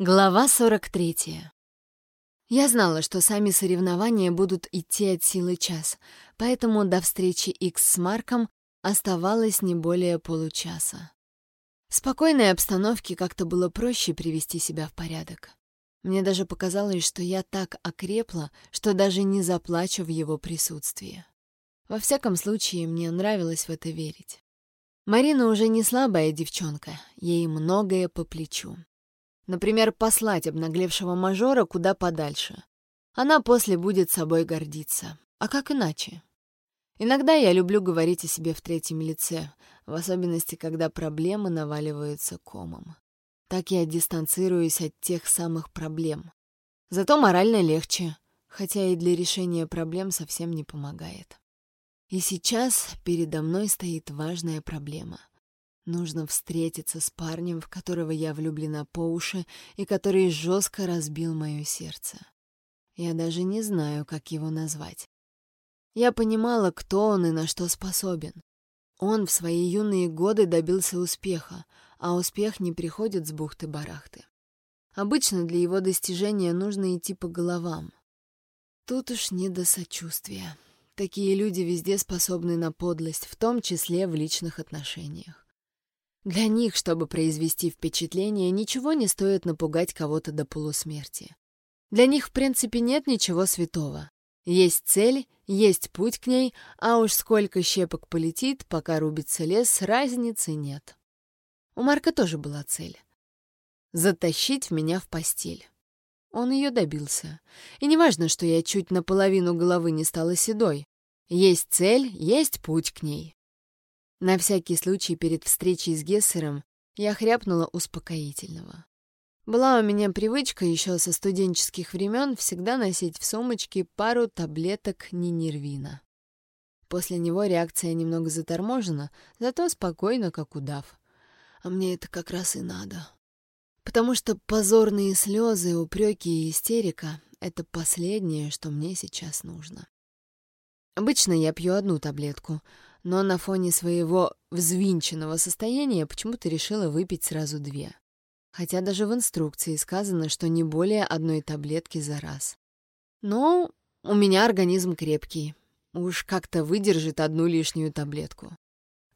Глава 43. Я знала, что сами соревнования будут идти от силы час, поэтому до встречи X с Марком оставалось не более получаса. В спокойной обстановке как-то было проще привести себя в порядок. Мне даже показалось, что я так окрепла, что даже не заплачу в его присутствии. Во всяком случае, мне нравилось в это верить. Марина уже не слабая девчонка, ей многое по плечу. Например, послать обнаглевшего мажора куда подальше. Она после будет собой гордиться. А как иначе? Иногда я люблю говорить о себе в третьем лице, в особенности, когда проблемы наваливаются комом. Так я дистанцируюсь от тех самых проблем. Зато морально легче, хотя и для решения проблем совсем не помогает. И сейчас передо мной стоит важная проблема — Нужно встретиться с парнем, в которого я влюблена по уши и который жестко разбил мое сердце. Я даже не знаю, как его назвать. Я понимала, кто он и на что способен. Он в свои юные годы добился успеха, а успех не приходит с бухты-барахты. Обычно для его достижения нужно идти по головам. Тут уж не до сочувствия. Такие люди везде способны на подлость, в том числе в личных отношениях. Для них, чтобы произвести впечатление, ничего не стоит напугать кого-то до полусмерти. Для них, в принципе, нет ничего святого. Есть цель, есть путь к ней, а уж сколько щепок полетит, пока рубится лес, разницы нет. У Марка тоже была цель — затащить меня в постель. Он ее добился. И не важно, что я чуть наполовину головы не стала седой. Есть цель, есть путь к ней. На всякий случай перед встречей с Гессером я хряпнула успокоительного. Была у меня привычка еще со студенческих времен всегда носить в сумочке пару таблеток нинервина. После него реакция немного заторможена, зато спокойно, как удав. А мне это как раз и надо. Потому что позорные слезы, упреки и истерика — это последнее, что мне сейчас нужно. Обычно я пью одну таблетку, но на фоне своего взвинченного состояния почему-то решила выпить сразу две. Хотя даже в инструкции сказано, что не более одной таблетки за раз. Но у меня организм крепкий. Уж как-то выдержит одну лишнюю таблетку.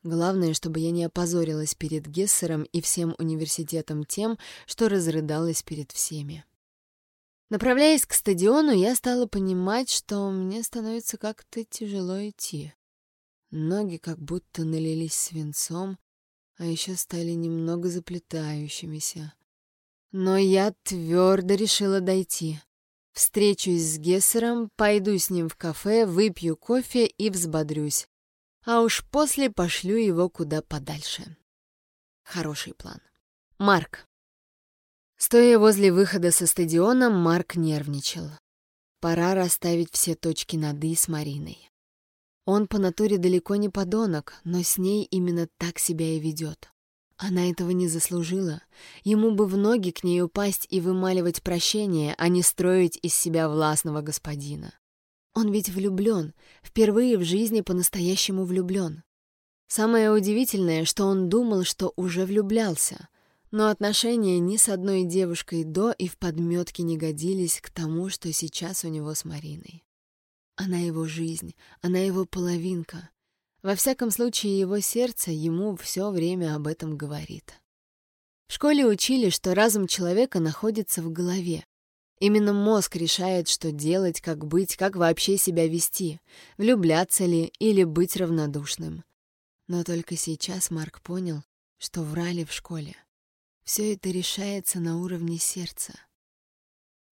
Главное, чтобы я не опозорилась перед Гессером и всем университетом тем, что разрыдалась перед всеми. Направляясь к стадиону, я стала понимать, что мне становится как-то тяжело идти. Ноги как будто налились свинцом, а еще стали немного заплетающимися. Но я твердо решила дойти. Встречусь с Гессером, пойду с ним в кафе, выпью кофе и взбодрюсь. А уж после пошлю его куда подальше. Хороший план. Марк. Стоя возле выхода со стадиона, Марк нервничал. Пора расставить все точки над «и» с Мариной. Он по натуре далеко не подонок, но с ней именно так себя и ведет. Она этого не заслужила. Ему бы в ноги к ней упасть и вымаливать прощение, а не строить из себя властного господина. Он ведь влюблен, впервые в жизни по-настоящему влюблен. Самое удивительное, что он думал, что уже влюблялся, но отношения ни с одной девушкой до и в подметке не годились к тому, что сейчас у него с Мариной. Она его жизнь, она его половинка. Во всяком случае, его сердце ему все время об этом говорит. В школе учили, что разум человека находится в голове. Именно мозг решает, что делать, как быть, как вообще себя вести, влюбляться ли или быть равнодушным. Но только сейчас Марк понял, что врали в школе. Все это решается на уровне сердца.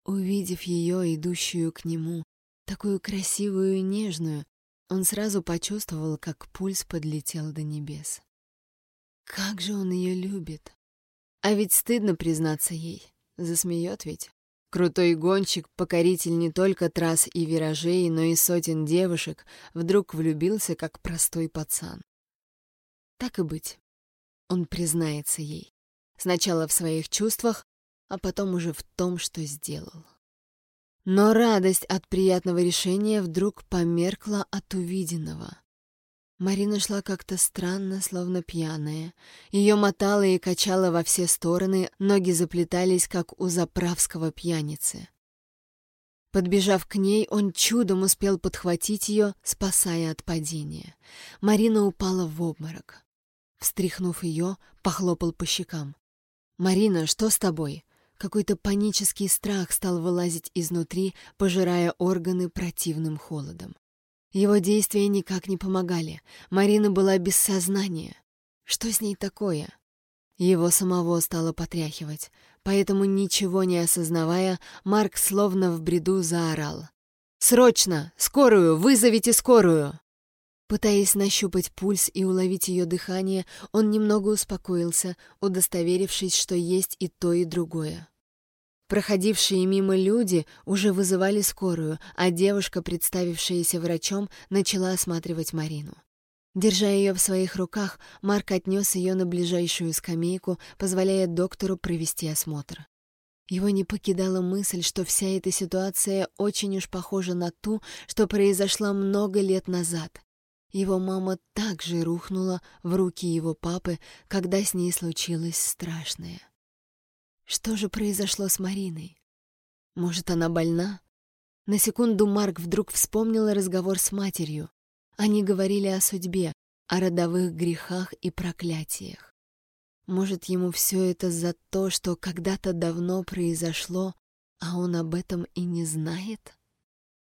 Увидев ее, идущую к нему, такую красивую и нежную, он сразу почувствовал, как пульс подлетел до небес. Как же он ее любит! А ведь стыдно признаться ей. Засмеет ведь. Крутой гонщик, покоритель не только трасс и виражей, но и сотен девушек, вдруг влюбился, как простой пацан. Так и быть. Он признается ей. Сначала в своих чувствах, а потом уже в том, что сделал. Но радость от приятного решения вдруг померкла от увиденного. Марина шла как-то странно, словно пьяная. Ее мотало и качало во все стороны, ноги заплетались, как у заправского пьяницы. Подбежав к ней, он чудом успел подхватить ее, спасая от падения. Марина упала в обморок. Встряхнув ее, похлопал по щекам. «Марина, что с тобой?» Какой-то панический страх стал вылазить изнутри, пожирая органы противным холодом. Его действия никак не помогали. Марина была без сознания. Что с ней такое? Его самого стало потряхивать, поэтому, ничего не осознавая, Марк словно в бреду заорал. «Срочно! Скорую! Вызовите скорую!» Пытаясь нащупать пульс и уловить ее дыхание, он немного успокоился, удостоверившись, что есть и то, и другое. Проходившие мимо люди уже вызывали скорую, а девушка, представившаяся врачом, начала осматривать Марину. Держа ее в своих руках, Марк отнес ее на ближайшую скамейку, позволяя доктору провести осмотр. Его не покидала мысль, что вся эта ситуация очень уж похожа на ту, что произошла много лет назад. Его мама также рухнула в руки его папы, когда с ней случилось страшное. Что же произошло с Мариной? Может, она больна? На секунду Марк вдруг вспомнил разговор с матерью. Они говорили о судьбе, о родовых грехах и проклятиях. Может, ему все это за то, что когда-то давно произошло, а он об этом и не знает?